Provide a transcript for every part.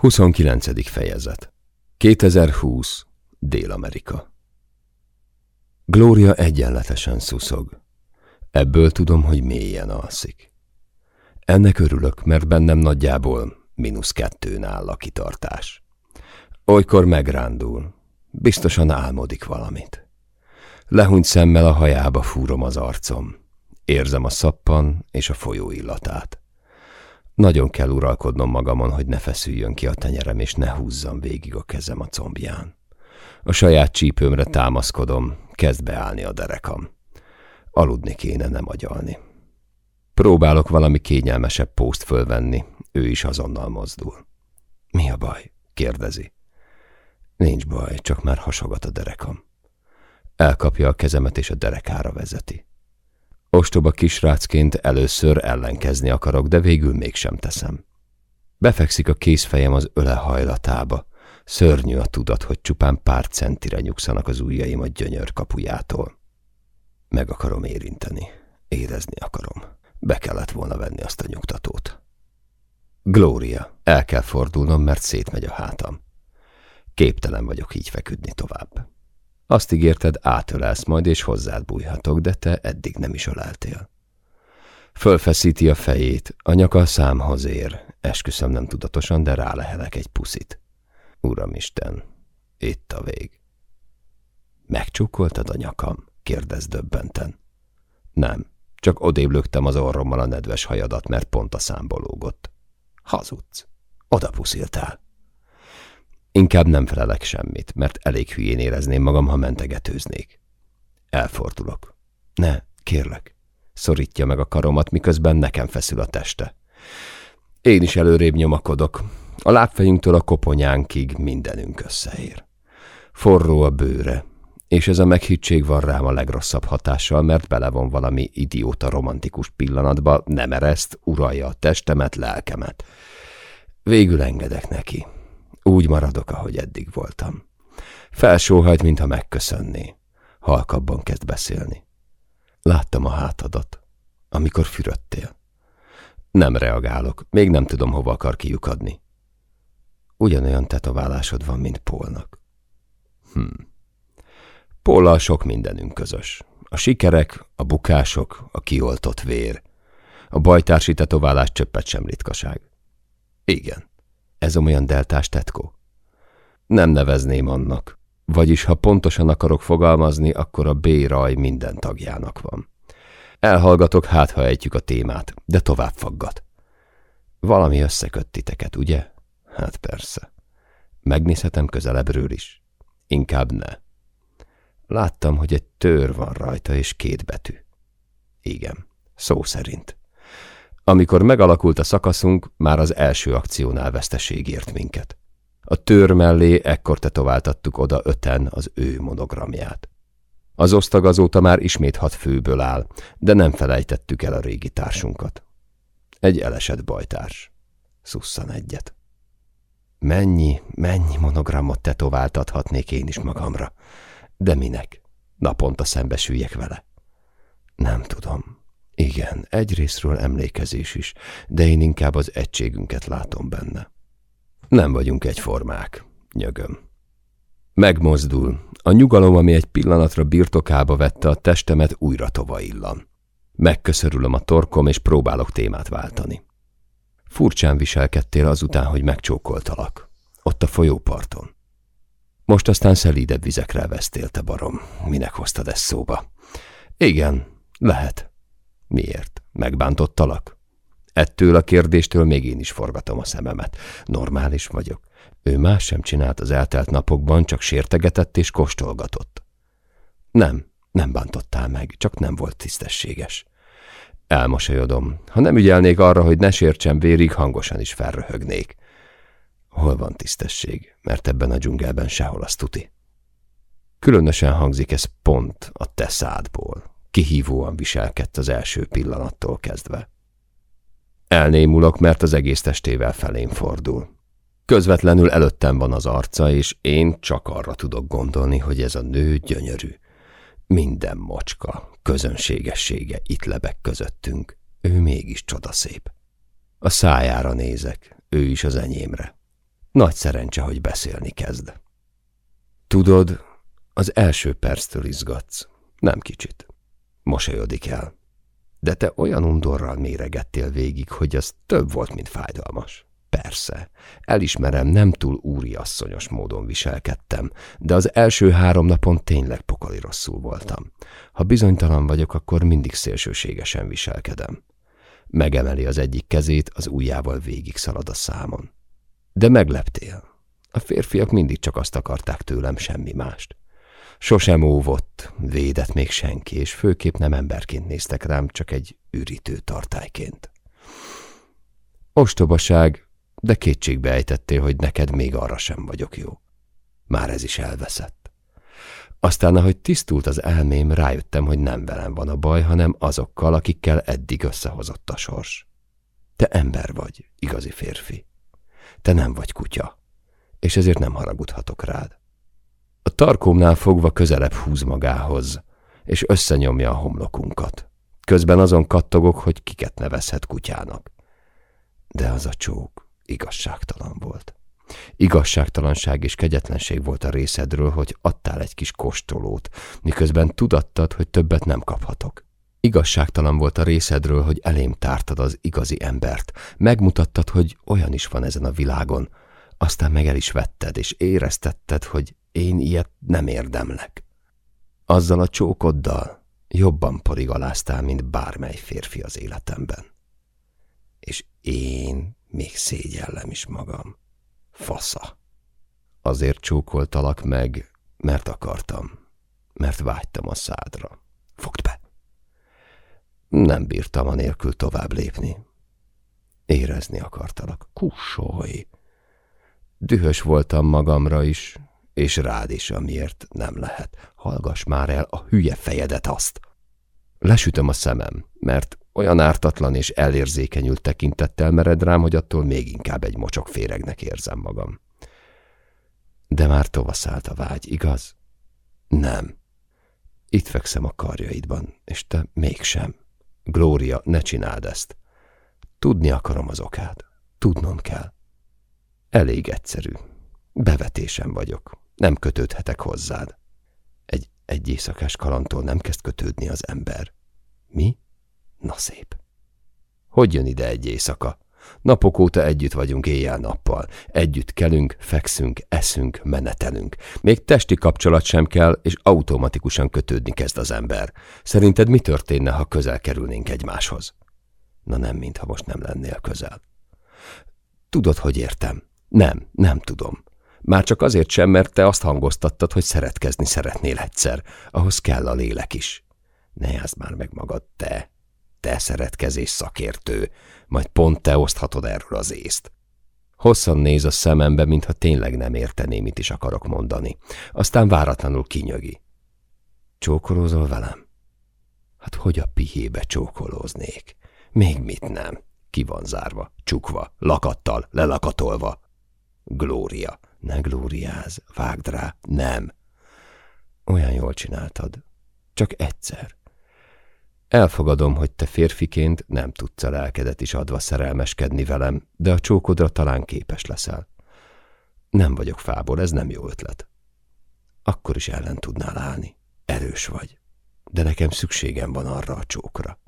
29. fejezet 2020. Dél-Amerika Glória egyenletesen szuszog. Ebből tudom, hogy mélyen alszik. Ennek örülök, mert bennem nagyjából mínusz kettőn áll a kitartás. Olykor megrándul, biztosan álmodik valamit. Lehúnyt szemmel a hajába fúrom az arcom. Érzem a szappan és a folyó illatát. Nagyon kell uralkodnom magamon, hogy ne feszüljön ki a tenyerem, és ne húzzam végig a kezem a combján. A saját csípőmre támaszkodom, kezd beállni a derekam. Aludni kéne, nem agyalni. Próbálok valami kényelmesebb pószt fölvenni, ő is azonnal mozdul. Mi a baj? kérdezi. Nincs baj, csak már hasogat a derekam. Elkapja a kezemet és a derekára vezeti. Ostoba kisrácként először ellenkezni akarok, de végül mégsem teszem. Befekszik a kézfejem az öle hajlatába. Szörnyű a tudat, hogy csupán pár centire nyugszanak az ujjaim a gyönyör kapujától. Meg akarom érinteni. Érezni akarom. Be kellett volna venni azt a nyugtatót. Glória, el kell fordulnom, mert szétmegy a hátam. Képtelen vagyok így feküdni tovább. Azt ígérted, átölelsz majd, és hozzád bújhatok, de te eddig nem is öleltél. Fölfeszíti a fejét, a nyaka a számhoz ér, esküszöm nem tudatosan, de rálehelek egy puszit. Uramisten, itt a vég. Megcsókoltad a nyakam? kérdez döbbenten. Nem, csak odébb az orrommal a nedves hajadat, mert pont a számból lógott. Hazudsz. Oda pusziltál. Inkább nem felelek semmit, mert elég hülyén érezném magam, ha mentegetőznék. Elfordulok. Ne, kérlek. Szorítja meg a karomat, miközben nekem feszül a teste. Én is előrébb nyomakodok. A lábfejünktől a koponyánkig mindenünk összeér. Forró a bőre, és ez a meghittség van rám a legrosszabb hatással, mert belevon valami idióta romantikus pillanatba, nem ereszt, uralja a testemet, lelkemet. Végül engedek neki. Úgy maradok, ahogy eddig voltam. Felsóhajt, mintha megköszönné. Halkabban kezd beszélni. Láttam a hátadat, amikor fürödtél. Nem reagálok, még nem tudom, hova akar kiukadni. Ugyanolyan tetoválásod van, mint Pólnak. Hm. Póllal sok mindenünk közös. A sikerek, a bukások, a kioltott vér. A bajtársi tetoválás csöppet sem ritkaság. Igen. Ez olyan deltás tetkó? Nem nevezném annak. Vagyis, ha pontosan akarok fogalmazni, akkor a B-raj minden tagjának van. Elhallgatok, hát ha ejtjük a témát, de tovább faggat. Valami összeköt titeket, ugye? Hát persze. Megnézhetem közelebbről is. Inkább ne. Láttam, hogy egy tör van rajta, és két betű. Igen, szó szerint. Amikor megalakult a szakaszunk, már az első akciónál veszteség ért minket. A tör mellé ekkor tetováltattuk oda öten az ő monogramját. Az osztag azóta már ismét hat főből áll, de nem felejtettük el a régi társunkat. Egy elesett bajtárs. Szusszan egyet. Mennyi, mennyi monogramot tetováltathatnék én is magamra. De minek? Naponta szembesüljek vele. Nem tudom. Igen, egyrésztről emlékezés is, de én inkább az egységünket látom benne. Nem vagyunk egyformák, nyögöm. Megmozdul. A nyugalom, ami egy pillanatra birtokába vette a testemet, újra tova illan. Megköszörülöm a torkom, és próbálok témát váltani. Furcsán viselkedtél azután, hogy megcsókoltalak. Ott a folyóparton. Most aztán szelídebb vizekre vesztél, te barom. Minek hoztad ezt szóba? Igen, lehet. Miért? Megbántottalak? Ettől a kérdéstől még én is forgatom a szememet. Normális vagyok. Ő más sem csinált az eltelt napokban, csak sértegetett és kóstolgatott. Nem, nem bántottál meg, csak nem volt tisztességes. Elmosolyodom. Ha nem ügyelnék arra, hogy ne sértsem vérig, hangosan is felröhögnék. Hol van tisztesség? Mert ebben a dzsungelben sehol azt tuti. Különösen hangzik ez pont a te szádból. Kihívóan viselkedt az első pillanattól kezdve. Elnémulok, mert az egész testével felén fordul. Közvetlenül előttem van az arca, és én csak arra tudok gondolni, hogy ez a nő gyönyörű. Minden mocska, közönségessége itt lebeg közöttünk. Ő mégis csodaszép. A szájára nézek, ő is az enyémre. Nagy szerencse, hogy beszélni kezd. Tudod, az első perctől izgatsz. Nem kicsit. Mosolyodik el. De te olyan undorral méregettél végig, hogy az több volt, mint fájdalmas. Persze, elismerem, nem túl úriasszonyos módon viselkedtem, de az első három napon tényleg pokali rosszul voltam. Ha bizonytalan vagyok, akkor mindig szélsőségesen viselkedem. Megemeli az egyik kezét, az ujjával végig szalad a számon. De megleptél. A férfiak mindig csak azt akarták tőlem, semmi mást. Sosem óvott, védett még senki, és főképp nem emberként néztek rám, csak egy ürítő tartályként. Ostobaság, de kétségbe ejtettél, hogy neked még arra sem vagyok jó. Már ez is elveszett. Aztán, ahogy tisztult az elmém, rájöttem, hogy nem velem van a baj, hanem azokkal, akikkel eddig összehozott a sors. Te ember vagy, igazi férfi. Te nem vagy kutya, és ezért nem haragudhatok rád. A tarkómnál fogva közelebb húz magához, és összenyomja a homlokunkat. Közben azon kattogok, hogy kiket nevezhet kutyának. De az a csók igazságtalan volt. Igazságtalanság és kegyetlenség volt a részedről, hogy adtál egy kis kóstolót, miközben tudattad, hogy többet nem kaphatok. Igazságtalan volt a részedről, hogy elém tártad az igazi embert. Megmutattad, hogy olyan is van ezen a világon. Aztán meg el is vetted, és éreztetted, hogy én ilyet nem érdemlek. Azzal a csókoddal jobban porigaláztál, mint bármely férfi az életemben. És én még szégyellem is magam. Fasza. Azért csókoltalak meg, mert akartam, mert vágytam a szádra. Fogd be! Nem bírtam a nélkül tovább lépni. Érezni akartalak. Kussolj! Dühös voltam magamra is, és rád is, amiért nem lehet. Hallgass már el a hülye fejedet azt! Lesütöm a szemem, mert olyan ártatlan és elérzékenyült tekintettel mered rám, hogy attól még inkább egy mocsok féregnek érzem magam. De már tovaszállt a vágy, igaz? Nem. Itt fekszem a karjaidban, és te mégsem. Glória, ne csináld ezt. Tudni akarom az okát. Tudnom kell. Elég egyszerű. Bevetésem vagyok. Nem kötődhetek hozzád. Egy, egy éjszakás kalantól nem kezd kötődni az ember. Mi? Na szép. Hogy jön ide egy éjszaka? Napok óta együtt vagyunk éjjel-nappal. Együtt kelünk, fekszünk, eszünk, menetelünk. Még testi kapcsolat sem kell, és automatikusan kötődni kezd az ember. Szerinted mi történne, ha közel kerülnénk egymáshoz? Na nem, mintha most nem lennél közel. Tudod, hogy értem? Nem, nem tudom. Már csak azért sem, mert te azt hangoztattad, hogy szeretkezni szeretnél egyszer. Ahhoz kell a lélek is. Ne jázd már meg magad, te, te szeretkezés szakértő, majd pont te oszthatod erről az észt. Hosszan néz a szemembe, mintha tényleg nem értené, mit is akarok mondani. Aztán váratlanul kinyögi. Csókolózol velem? Hát hogy a pihébe csókolóznék? Még mit nem? Ki van zárva, csukva, lakattal, lelakatolva. Glória, ne glóriáz, vágd rá, nem. Olyan jól csináltad. Csak egyszer. Elfogadom, hogy te férfiként nem tudsz a lelkedet is adva szerelmeskedni velem, de a csókodra talán képes leszel. Nem vagyok fából, ez nem jó ötlet. Akkor is ellen tudnál állni. Erős vagy. De nekem szükségem van arra a csókra.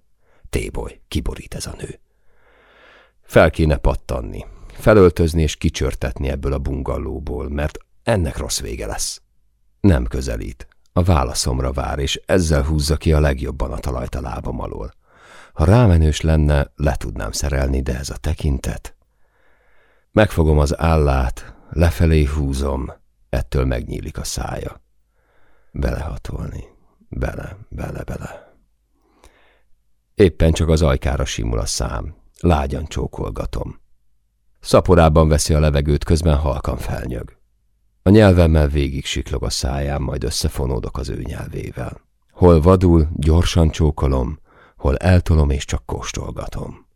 Téboly, kiborít ez a nő. Fel kéne pattanni, felöltözni és kicsörtetni ebből a bungallóból, mert ennek rossz vége lesz. Nem közelít, a válaszomra vár, és ezzel húzza ki a legjobban a talajt a lábam alól. Ha rámenős lenne, le tudnám szerelni, de ez a tekintet. Megfogom az állát, lefelé húzom, ettől megnyílik a szája. Belehatolni, bele, bele, bele. Éppen csak az ajkára simul a szám, lágyan csókolgatom. Szaporában veszi a levegőt, közben halkan felnyög. A nyelvemmel végig siklog a száján, majd összefonódok az ő nyelvével. Hol vadul, gyorsan csókolom, hol eltolom és csak kóstolgatom.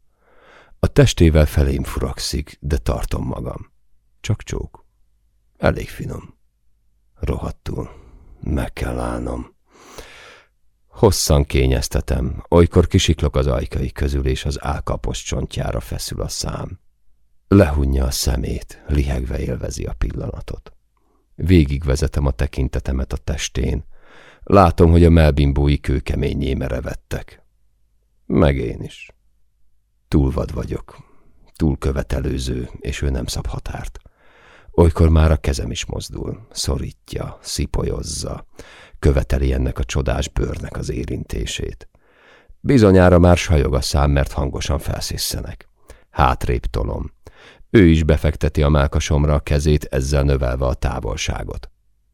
A testével felém furakszik, de tartom magam. Csak csók. Elég finom. Rohadtul. Meg kell állnom. Hosszan kényeztetem, olykor kisiklok az ajkai közül, és az álkapos csontjára feszül a szám. Lehunja a szemét, lihegve élvezi a pillanatot. Végigvezetem a tekintetemet a testén. Látom, hogy a melbimbói kőkeményé merevettek. Meg én is. Túl vad vagyok, túl követelőző, és ő nem szab határt. Olykor már a kezem is mozdul, szorítja, szipolyozza, követeli ennek a csodás bőrnek az érintését. Bizonyára már sajog a szám, mert hangosan felszisszenek. Hátrébb tolom. Ő is befekteti a mákasomra a kezét, ezzel növelve a távolságot.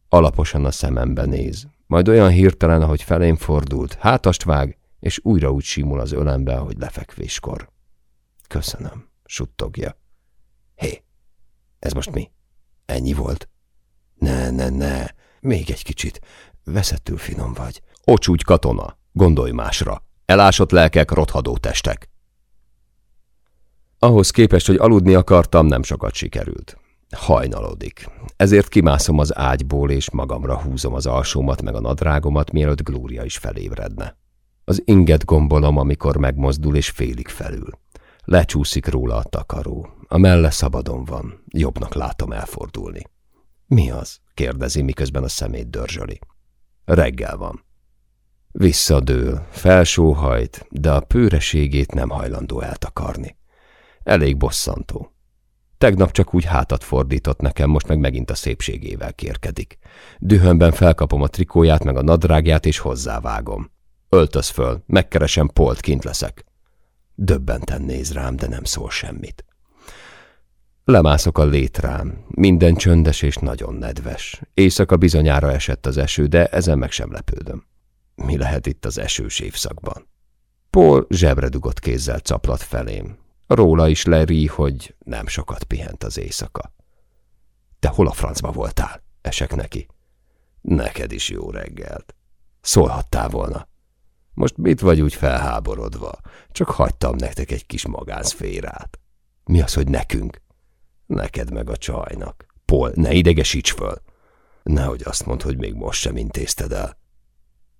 Alaposan a szemembe néz, majd olyan hirtelen, ahogy felém fordult, hátast vág, és újra úgy simul az ölembe, ahogy lefekvéskor. Köszönöm, suttogja. Hé, ez most mi? Ennyi volt? Ne, ne, ne, még egy kicsit. Veszettül finom vagy. Ocsúgy katona, gondolj másra. Elásott lelkek, rothadó testek. Ahhoz képest, hogy aludni akartam, nem sokat sikerült. Hajnalodik. Ezért kimászom az ágyból, és magamra húzom az alsómat meg a nadrágomat, mielőtt Glória is felébredne. Az inget gombolom, amikor megmozdul, és félig felül. Lecsúszik róla a takaró. A melle szabadon van. Jobbnak látom elfordulni. Mi az? kérdezi, miközben a szemét dörzsöli. Reggel van. Visszadől, felsóhajt, de a pőreségét nem hajlandó eltakarni. Elég bosszantó. Tegnap csak úgy hátat fordított nekem, most meg megint a szépségével kérkedik. Dühömben felkapom a trikóját meg a nadrágját, és hozzávágom. Öltöz föl, megkeresem Polt, kint leszek. Döbbenten néz rám, de nem szól semmit. Lemászok a létrám, minden csöndes és nagyon nedves. Éjszaka bizonyára esett az eső, de ezen meg sem lepődöm. Mi lehet itt az esős évszakban? Paul zsebre dugott kézzel caplat felém. Róla is leri, hogy nem sokat pihent az éjszaka. Te hol a francba voltál? Esek neki. Neked is jó reggelt. Szólhattál volna. Most mit vagy úgy felháborodva? Csak hagytam nektek egy kis magánszférát. Mi az, hogy nekünk? Neked meg a csajnak. Pol, ne idegesíts föl! Nehogy azt mondd, hogy még most sem intézted el.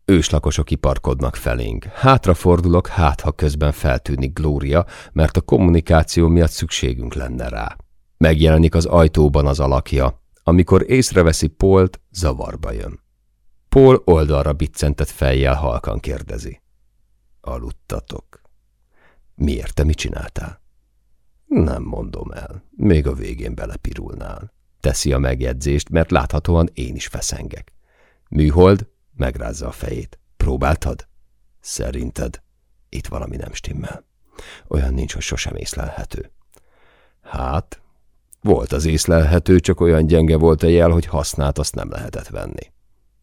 Őslakosok iparkodnak felénk. Hátrafordulok, hát ha közben feltűnik Glória, mert a kommunikáció miatt szükségünk lenne rá. Megjelenik az ajtóban az alakja. Amikor észreveszi Polt, zavarba jön. Paul oldalra biccentett fejjel halkan kérdezi. Aludtatok? Miért te mit csináltál? Nem mondom el. Még a végén belepirulnál. Teszi a megjegyzést, mert láthatóan én is feszengek. Műhold megrázza a fejét. Próbáltad? Szerinted? Itt valami nem stimmel. Olyan nincs, hogy sosem észlelhető. Hát, volt az észlelhető, csak olyan gyenge volt a jel, hogy hasznát azt nem lehetett venni.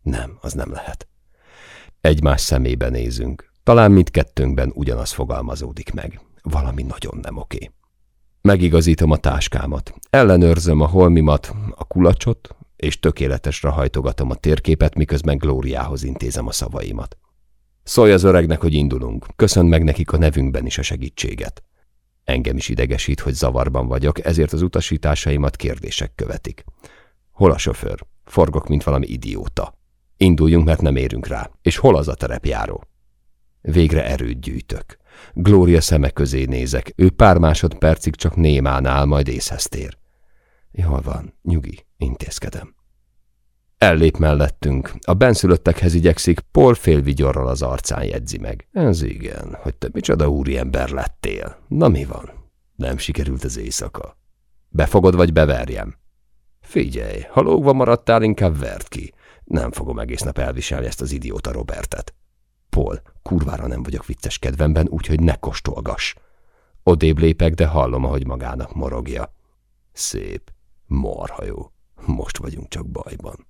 Nem, az nem lehet. Egymás szemébe nézünk. Talán mindkettőnkben ugyanaz fogalmazódik meg. Valami nagyon nem oké. Megigazítom a táskámat, ellenőrzöm a holmimat, a kulacsot, és tökéletesre hajtogatom a térképet, miközben Glóriához intézem a szavaimat. Szólj az öregnek, hogy indulunk, köszönd meg nekik a nevünkben is a segítséget. Engem is idegesít, hogy zavarban vagyok, ezért az utasításaimat kérdések követik. Hol a sofőr? Forgok, mint valami idióta. Induljunk, mert nem érünk rá. És hol az a terepjáró? Végre erőt gyűjtök. Glória szeme közé nézek. Ő pár másodpercig csak némán áll, majd észhez tér. Jól van, nyugi, intézkedem. Ellép mellettünk. A benszülöttekhez igyekszik, por félvigyorral az arcán jegyzi meg. Ez igen, hogy te micsoda úriember lettél. Na mi van? Nem sikerült az éjszaka. Befogod vagy beverjem? Figyelj, ha lógva maradtál, inkább vert ki. Nem fogom egész nap elviselni ezt az idióta Robertet. Paul, kurvára nem vagyok vicces kedvemben, úgyhogy ne kóstolgass. Odébb lépek, de hallom, ahogy magának morogja. Szép, marha jó. Most vagyunk csak bajban.